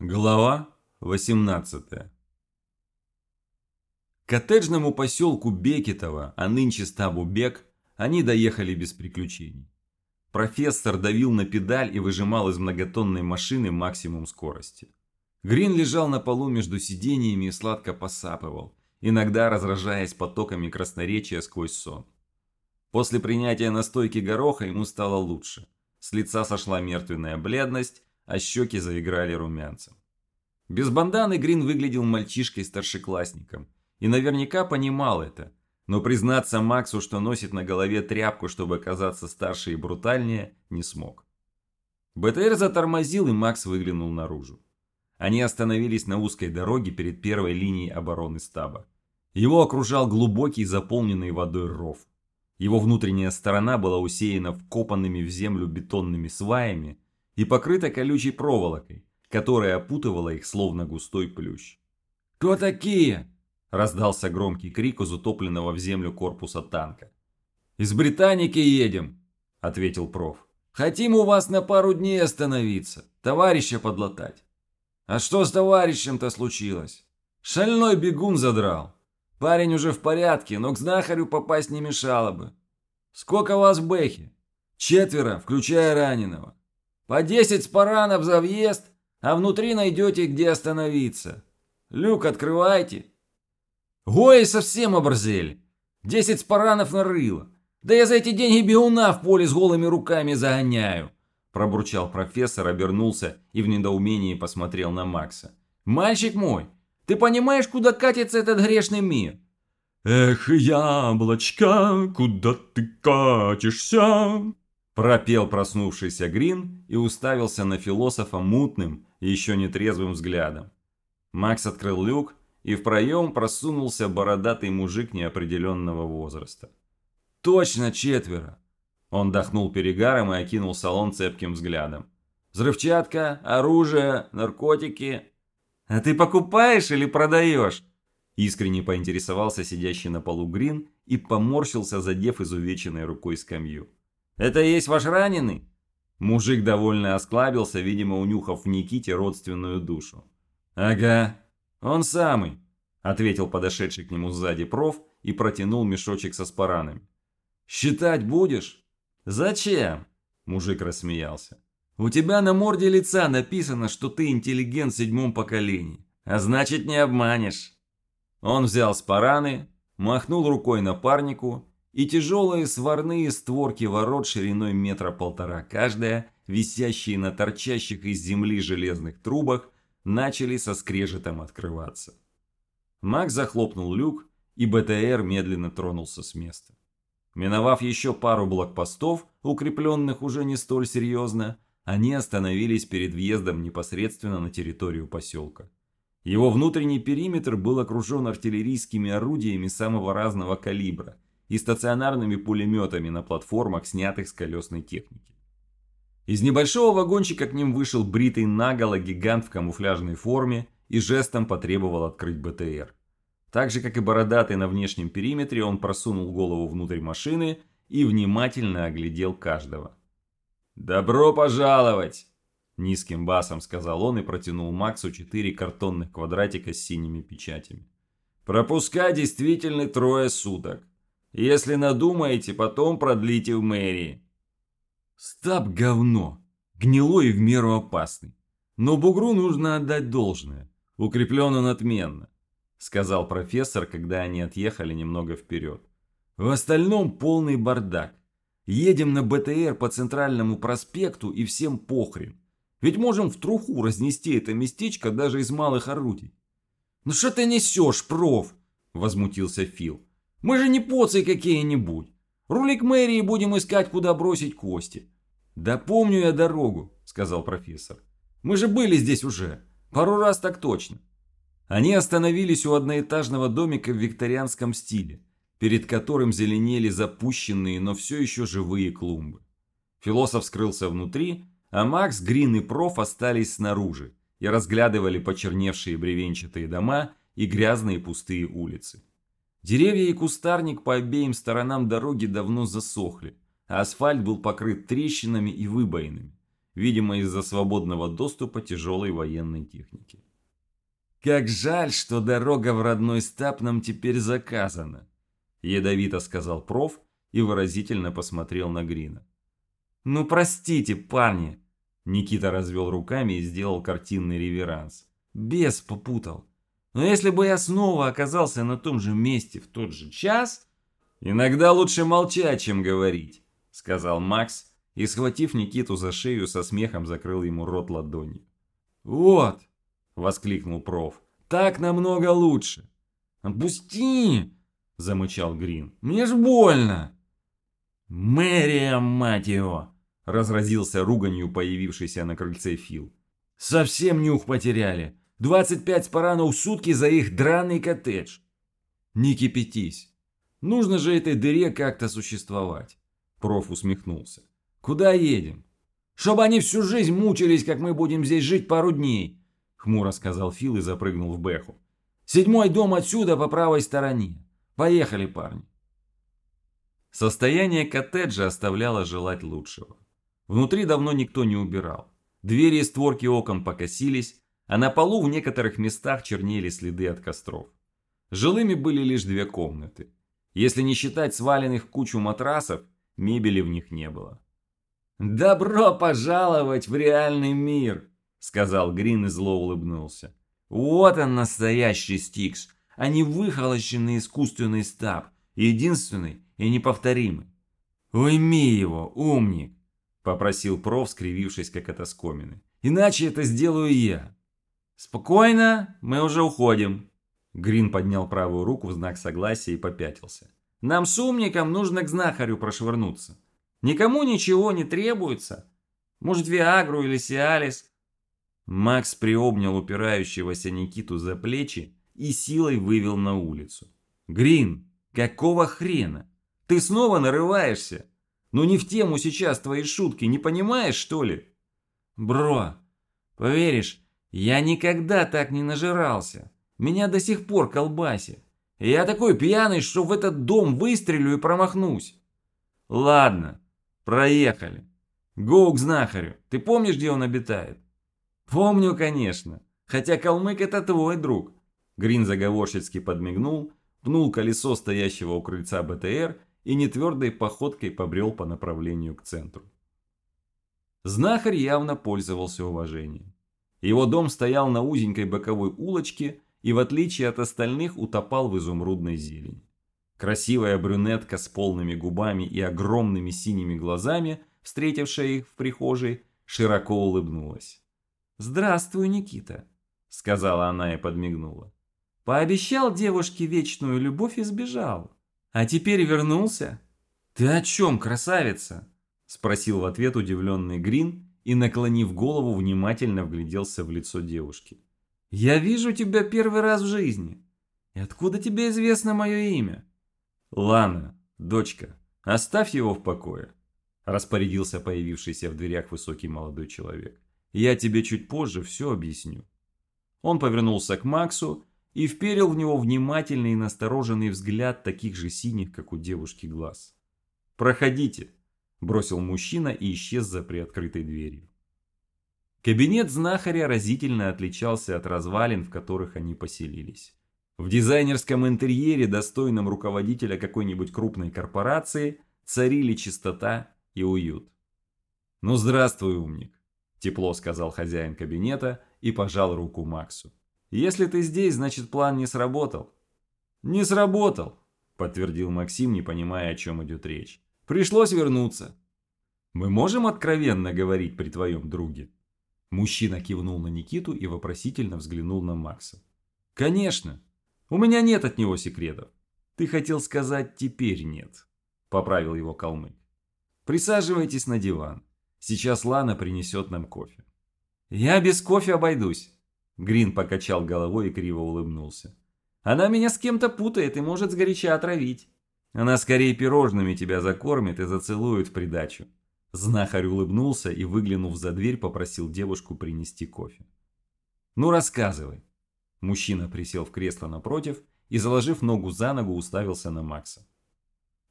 Глава 18 К коттеджному поселку Бекетово, а нынче стабу Бек, они доехали без приключений. Профессор давил на педаль и выжимал из многотонной машины максимум скорости. Грин лежал на полу между сидениями и сладко посапывал, иногда разражаясь потоками красноречия сквозь сон. После принятия настойки гороха ему стало лучше. С лица сошла мертвенная бледность, а щеки заиграли румянцем. Без банданы Грин выглядел мальчишкой-старшеклассником и наверняка понимал это, но признаться Максу, что носит на голове тряпку, чтобы казаться старше и брутальнее, не смог. БТР затормозил, и Макс выглянул наружу. Они остановились на узкой дороге перед первой линией обороны стаба. Его окружал глубокий заполненный водой ров. Его внутренняя сторона была усеяна вкопанными в землю бетонными сваями, и покрыта колючей проволокой, которая опутывала их словно густой плющ. «Кто такие?» – раздался громкий крик из утопленного в землю корпуса танка. «Из Британики едем», – ответил проф. «Хотим у вас на пару дней остановиться, товарища подлатать». «А что с товарищем-то случилось?» «Шальной бегун задрал. Парень уже в порядке, но к знахарю попасть не мешало бы». «Сколько вас в Бэхе?» «Четверо, включая раненого. По 10 спаранов за въезд, а внутри найдете, где остановиться. Люк открывайте. Гои совсем оборзели. 10 спаранов на рыло. Да я за эти деньги бегуна в поле с голыми руками загоняю. Пробурчал профессор, обернулся и в недоумении посмотрел на Макса. «Мальчик мой, ты понимаешь, куда катится этот грешный мир?» «Эх, яблочко, куда ты катишься?» Пропел проснувшийся Грин и уставился на философа мутным, еще не трезвым взглядом. Макс открыл люк, и в проем просунулся бородатый мужик неопределенного возраста. «Точно четверо!» Он дохнул перегаром и окинул салон цепким взглядом. «Взрывчатка, оружие, наркотики...» «А ты покупаешь или продаешь?» Искренне поинтересовался сидящий на полу Грин и поморщился, задев изувеченной рукой скамью. «Это есть ваш раненый?» Мужик довольно осклабился, видимо, унюхав в Никите родственную душу. «Ага, он самый», — ответил подошедший к нему сзади проф и протянул мешочек со спаранами. «Считать будешь?» «Зачем?» – мужик рассмеялся. «У тебя на морде лица написано, что ты интеллигент в седьмом поколении, а значит не обманешь». Он взял спараны, махнул рукой напарнику и тяжелые сварные створки ворот шириной метра полтора каждая, висящие на торчащих из земли железных трубах, начали со скрежетом открываться. Маг захлопнул люк, и БТР медленно тронулся с места. Миновав еще пару блокпостов, укрепленных уже не столь серьезно, они остановились перед въездом непосредственно на территорию поселка. Его внутренний периметр был окружен артиллерийскими орудиями самого разного калибра – и стационарными пулеметами на платформах, снятых с колесной техники. Из небольшого вагончика к ним вышел бритый наголо гигант в камуфляжной форме и жестом потребовал открыть БТР. Так же, как и бородатый на внешнем периметре, он просунул голову внутрь машины и внимательно оглядел каждого. «Добро пожаловать!» Низким басом сказал он и протянул Максу четыре картонных квадратика с синими печатями. «Пропуска действительно трое суток. Если надумаете, потом продлите в мэрии. Стаб говно. Гнилой и в меру опасный. Но бугру нужно отдать должное. Укреплен он отменно, сказал профессор, когда они отъехали немного вперед. В остальном полный бардак. Едем на БТР по центральному проспекту и всем похрен. Ведь можем в труху разнести это местечко даже из малых орудий. «Ну что ты несешь, проф?» – возмутился Фил. Мы же не поцы какие-нибудь. Рулик мэрии будем искать, куда бросить кости. Да помню я дорогу, сказал профессор. Мы же были здесь уже. Пару раз так точно. Они остановились у одноэтажного домика в викторианском стиле, перед которым зеленели запущенные, но все еще живые клумбы. Философ скрылся внутри, а Макс, Грин и Проф остались снаружи и разглядывали почерневшие бревенчатые дома и грязные пустые улицы. Деревья и кустарник по обеим сторонам дороги давно засохли, а асфальт был покрыт трещинами и выбоинами. видимо из-за свободного доступа тяжелой военной техники. «Как жаль, что дорога в родной стаб нам теперь заказана», ядовито сказал проф и выразительно посмотрел на Грина. «Ну простите, парни!» Никита развел руками и сделал картинный реверанс. «Бес попутал. Но если бы я снова оказался на том же месте в тот же час...» «Иногда лучше молчать, чем говорить», — сказал Макс и, схватив Никиту за шею, со смехом закрыл ему рот ладонью. «Вот!» — воскликнул проф. «Так намного лучше!» «Отпусти!» — замычал Грин. «Мне ж больно!» «Мэрия, мать его!» — разразился руганью появившийся на крыльце Фил. «Совсем нюх потеряли. 25 спаранов в сутки за их драный коттедж!» «Не кипятись. Нужно же этой дыре как-то существовать!» Проф усмехнулся. «Куда едем?» «Чтобы они всю жизнь мучились, как мы будем здесь жить пару дней!» Хмуро сказал Фил и запрыгнул в Бэху. «Седьмой дом отсюда по правой стороне. Поехали, парни!» Состояние коттеджа оставляло желать лучшего. Внутри давно никто не убирал. Двери и створки окон покосились, а на полу в некоторых местах чернели следы от костров. Жилыми были лишь две комнаты. Если не считать сваленных кучу матрасов, мебели в них не было. «Добро пожаловать в реальный мир!» — сказал Грин и зло улыбнулся. «Вот он настоящий Стикс, а не выхолощенный искусственный стаб, единственный и неповторимый. «Уйми его, умник!» – попросил проф, скривившись, как от оскомины. «Иначе это сделаю я!» «Спокойно, мы уже уходим!» Грин поднял правую руку в знак согласия и попятился. «Нам с умником нужно к знахарю прошвырнуться. Никому ничего не требуется. Может, Виагру или Сиалис?» Макс приобнял упирающегося Никиту за плечи и силой вывел на улицу. «Грин, какого хрена? Ты снова нарываешься? Ну не в тему сейчас твои шутки, не понимаешь, что ли? Бро, поверишь, я никогда так не нажирался. Меня до сих пор колбасит. Я такой пьяный, что в этот дом выстрелю и промахнусь. Ладно, проехали. Гоу к знахарю. Ты помнишь, где он обитает? Помню, конечно. Хотя калмык это твой друг. Грин заговорщицки подмигнул, пнул колесо стоящего у крыльца БТР и нетвердой походкой побрел по направлению к центру. Знахарь явно пользовался уважением. Его дом стоял на узенькой боковой улочке и, в отличие от остальных, утопал в изумрудной зелени. Красивая брюнетка с полными губами и огромными синими глазами, встретившая их в прихожей, широко улыбнулась. «Здравствуй, Никита», — сказала она и подмигнула. «Пообещал девушке вечную любовь и сбежал. А теперь вернулся? Ты о чем, красавица? Спросил в ответ удивленный Грин и, наклонив голову, внимательно вгляделся в лицо девушки. Я вижу тебя первый раз в жизни. И откуда тебе известно мое имя? Лана, дочка, оставь его в покое. Распорядился появившийся в дверях высокий молодой человек. Я тебе чуть позже все объясню. Он повернулся к Максу и вперил в него внимательный и настороженный взгляд таких же синих, как у девушки, глаз. «Проходите», – бросил мужчина и исчез за приоткрытой дверью. Кабинет знахаря разительно отличался от развалин, в которых они поселились. В дизайнерском интерьере, достойном руководителя какой-нибудь крупной корпорации, царили чистота и уют. «Ну здравствуй, умник», – тепло сказал хозяин кабинета и пожал руку Максу. Если ты здесь, значит план не сработал. Не сработал, подтвердил Максим, не понимая, о чем идет речь. Пришлось вернуться. Мы можем откровенно говорить при твоем друге? Мужчина кивнул на Никиту и вопросительно взглянул на Макса. Конечно. У меня нет от него секретов. Ты хотел сказать «теперь нет», поправил его калмык. Присаживайтесь на диван. Сейчас Лана принесет нам кофе. Я без кофе обойдусь. Грин покачал головой и криво улыбнулся. «Она меня с кем-то путает и может сгоряча отравить. Она скорее пирожными тебя закормит и зацелует в придачу». Знахарь улыбнулся и, выглянув за дверь, попросил девушку принести кофе. «Ну, рассказывай». Мужчина присел в кресло напротив и, заложив ногу за ногу, уставился на Макса.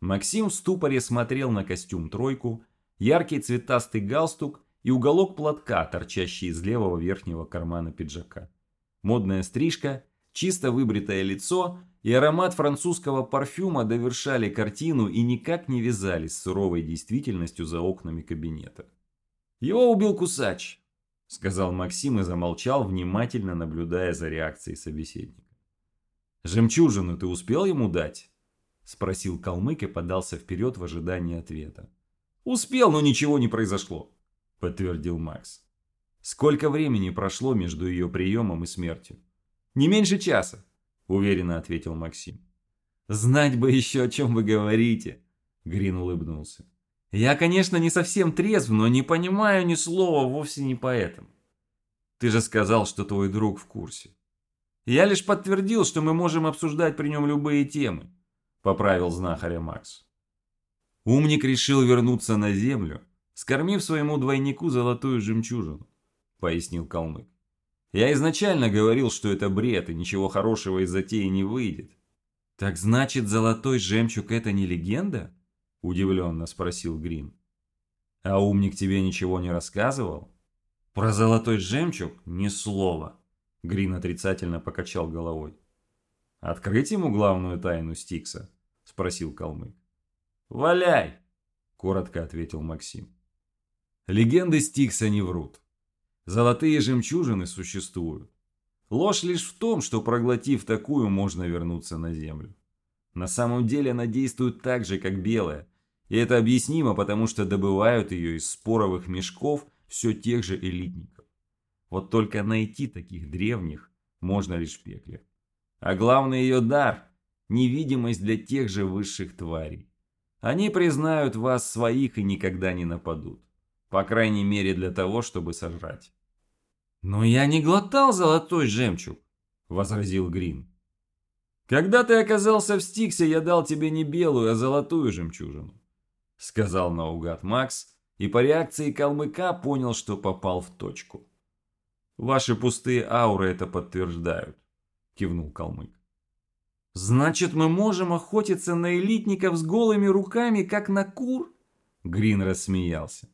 Максим в ступоре смотрел на костюм-тройку, яркий цветастый галстук и уголок платка, торчащий из левого верхнего кармана пиджака. Модная стрижка, чисто выбритое лицо и аромат французского парфюма довершали картину и никак не вязались с суровой действительностью за окнами кабинета. «Его убил Кусач», — сказал Максим и замолчал, внимательно наблюдая за реакцией собеседника. «Жемчужину ты успел ему дать?» — спросил калмык и подался вперед в ожидании ответа. «Успел, но ничего не произошло», — подтвердил Макс. «Сколько времени прошло между ее приемом и смертью?» «Не меньше часа», — уверенно ответил Максим. «Знать бы еще, о чем вы говорите», — Грин улыбнулся. «Я, конечно, не совсем трезв, но не понимаю ни слова вовсе не поэтому. Ты же сказал, что твой друг в курсе. Я лишь подтвердил, что мы можем обсуждать при нем любые темы», — поправил знахаря Макс. Умник решил вернуться на землю, скормив своему двойнику золотую жемчужину, пояснил калмык. Я изначально говорил, что это бред и ничего хорошего из затеи не выйдет. Так значит, золотой жемчуг это не легенда? Удивленно спросил Грин. А умник тебе ничего не рассказывал? Про золотой жемчуг ни слова. Грин отрицательно покачал головой. «Открыть ему главную тайну Стикса?» – спросил калмык. «Валяй!» – коротко ответил Максим. Легенды Стикса не врут. Золотые жемчужины существуют. Ложь лишь в том, что проглотив такую, можно вернуться на землю. На самом деле она действует так же, как белая. И это объяснимо, потому что добывают ее из споровых мешков все тех же элитников. Вот только найти таких древних можно лишь в пекле. А главный ее дар – невидимость для тех же высших тварей. Они признают вас своих и никогда не нападут. По крайней мере для того, чтобы сожрать. «Но я не глотал золотой жемчуг», – возразил Грин. «Когда ты оказался в Стиксе, я дал тебе не белую, а золотую жемчужину», – сказал наугад Макс, и по реакции калмыка понял, что попал в точку. Ваши пустые ауры это подтверждают, кивнул калмык. Значит, мы можем охотиться на элитников с голыми руками, как на кур? Грин рассмеялся.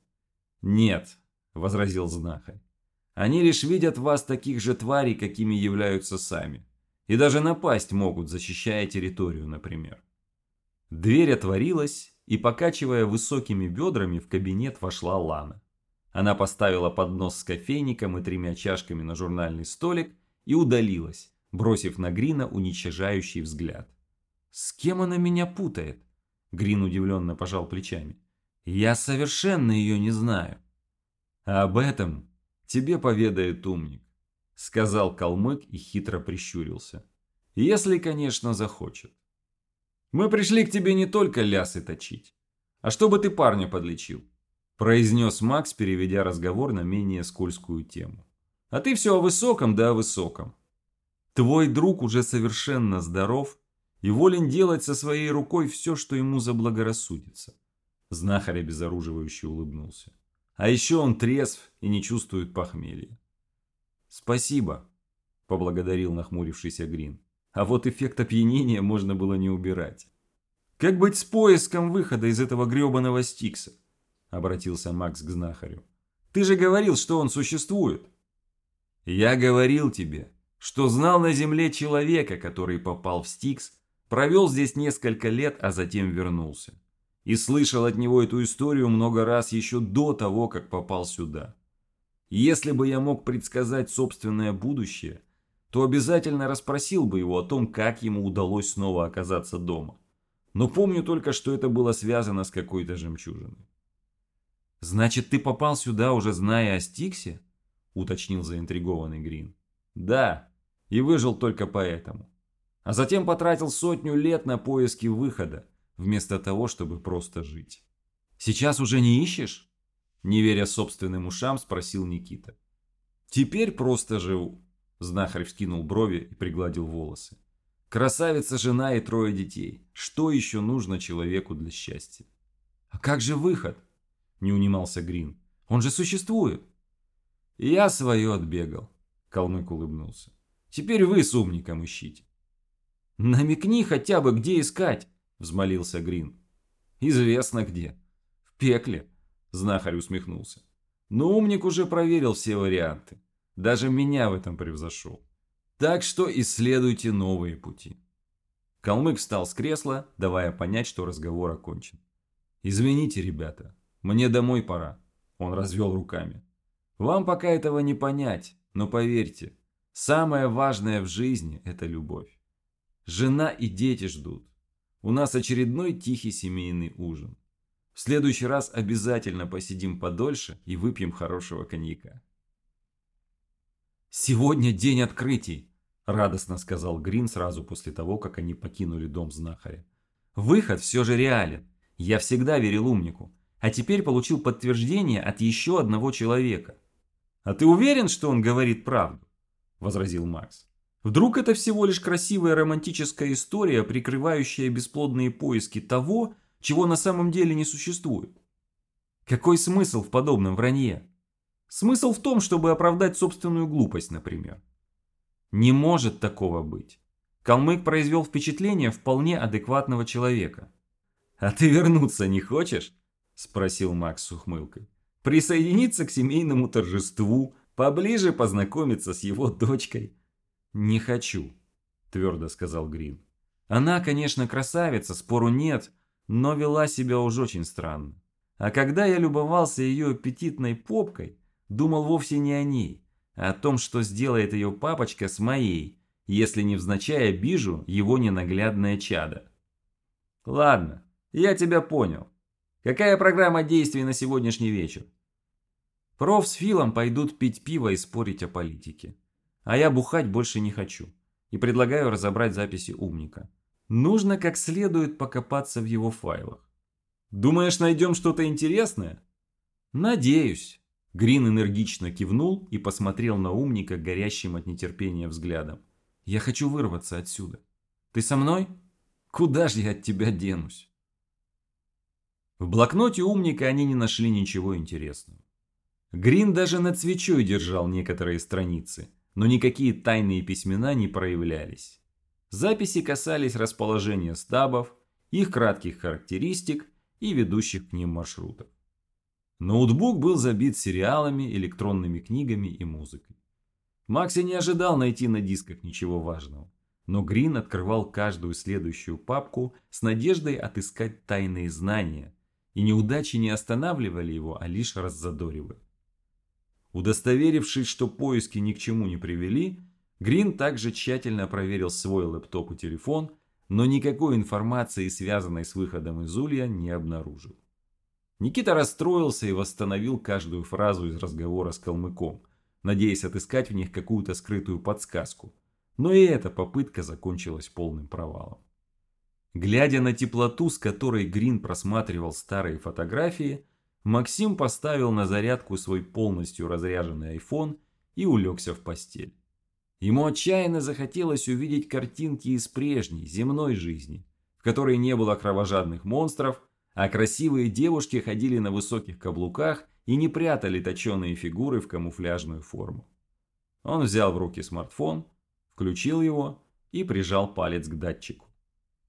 Нет, возразил знахарь. Они лишь видят вас таких же тварей, какими являются сами. И даже напасть могут, защищая территорию, например. Дверь отворилась, и, покачивая высокими бедрами, в кабинет вошла Лана. Она поставила поднос с кофейником и тремя чашками на журнальный столик и удалилась, бросив на Грина уничтожающий взгляд. «С кем она меня путает?» Грин удивленно пожал плечами. «Я совершенно ее не знаю». «А об этом тебе поведает умник», сказал калмык и хитро прищурился. «Если, конечно, захочет. Мы пришли к тебе не только лясы точить, а чтобы ты парня подлечил произнес Макс, переведя разговор на менее скользкую тему. А ты все о высоком да о высоком. Твой друг уже совершенно здоров и волен делать со своей рукой все, что ему заблагорассудится. Знахарь обезоруживающе улыбнулся. А еще он трезв и не чувствует похмелья. «Спасибо», – поблагодарил нахмурившийся Грин. А вот эффект опьянения можно было не убирать. Как быть с поиском выхода из этого гребаного стикса? обратился Макс к знахарю. «Ты же говорил, что он существует!» «Я говорил тебе, что знал на Земле человека, который попал в Стикс, провел здесь несколько лет, а затем вернулся. И слышал от него эту историю много раз еще до того, как попал сюда. Если бы я мог предсказать собственное будущее, то обязательно расспросил бы его о том, как ему удалось снова оказаться дома. Но помню только, что это было связано с какой-то жемчужиной. «Значит, ты попал сюда, уже зная о Стиксе?» – уточнил заинтригованный Грин. «Да, и выжил только поэтому. А затем потратил сотню лет на поиски выхода, вместо того, чтобы просто жить. Сейчас уже не ищешь?» Не веря собственным ушам, спросил Никита. «Теперь просто живу», – знахарь вскинул брови и пригладил волосы. «Красавица жена и трое детей. Что еще нужно человеку для счастья?» «А как же выход?» не унимался Грин. «Он же существует!» «Я свое отбегал», — Калмык улыбнулся. «Теперь вы с умником ищите». «Намекни хотя бы, где искать», — взмолился Грин. «Известно где. В пекле», — знахарь усмехнулся. Но умник уже проверил все варианты. Даже меня в этом превзошел. Так что исследуйте новые пути. Калмык встал с кресла, давая понять, что разговор окончен. «Извините, ребята, мне домой пора», – он развел руками. «Вам пока этого не понять, но поверьте, самое важное в жизни – это любовь. Жена и дети ждут. У нас очередной тихий семейный ужин. В следующий раз обязательно посидим подольше и выпьем хорошего коньяка». «Сегодня день открытий», – радостно сказал Грин сразу после того, как они покинули дом знахаря. «Выход все же реален. Я всегда верил умнику, а теперь получил подтверждение от еще одного человека. А ты уверен, что он говорит правду? Возразил Макс. Вдруг это всего лишь красивая романтическая история, прикрывающая бесплодные поиски того, чего на самом деле не существует? Какой смысл в подобном вранье? Смысл в том, чтобы оправдать собственную глупость, например. Не может такого быть. Калмык произвел впечатление вполне адекватного человека. «А ты вернуться не хочешь?» – спросил Макс с ухмылкой. «Присоединиться к семейному торжеству, поближе познакомиться с его дочкой». «Не хочу», – твердо сказал Грин. «Она, конечно, красавица, спору нет, но вела себя уж очень странно. А когда я любовался ее аппетитной попкой, думал вовсе не о ней, а о том, что сделает ее папочка с моей, если невзначай обижу его ненаглядное чадо. Ладно, я тебя понял. Какая программа действий на сегодняшний вечер? Проф с Филом пойдут пить пиво и спорить о политике. А я бухать больше не хочу. И предлагаю разобрать записи умника. Нужно как следует покопаться в его файлах. Думаешь, найдем что-то интересное? Надеюсь. Грин энергично кивнул и посмотрел на умника горящим от нетерпения взглядом. Я хочу вырваться отсюда. Ты со мной? Куда же я от тебя денусь? В блокноте умника они не нашли ничего интересного. Грин даже над свечой держал некоторые страницы, но никакие тайные письмена не проявлялись. Записи касались расположения стабов, их кратких характеристик и ведущих к ним маршрутов. Ноутбук был забит сериалами, электронными книгами и музыкой. Макси не ожидал найти на дисках ничего важного, но Грин открывал каждую следующую папку с надеждой отыскать тайные знания – и неудачи не останавливали его, а лишь раззадоривали. Удостоверившись, что поиски ни к чему не привели, Грин также тщательно проверил свой лэптоп и телефон, но никакой информации, связанной с выходом из улья, не обнаружил. Никита расстроился и восстановил каждую фразу из разговора с калмыком, надеясь отыскать в них какую-то скрытую подсказку. Но и эта попытка закончилась полным провалом. Глядя на теплоту, с которой Грин просматривал старые фотографии, Максим поставил на зарядку свой полностью разряженный iPhone и улегся в постель. Ему отчаянно захотелось увидеть картинки из прежней, земной жизни, в которой не было кровожадных монстров, а красивые девушки ходили на высоких каблуках и не прятали точеные фигуры в камуфляжную форму. Он взял в руки смартфон, включил его и прижал палец к датчику.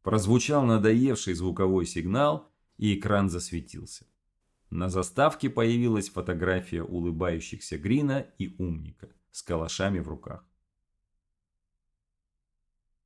Прозвучал надоевший звуковой сигнал, и экран засветился. На заставке появилась фотография улыбающихся Грина и Умника с калашами в руках.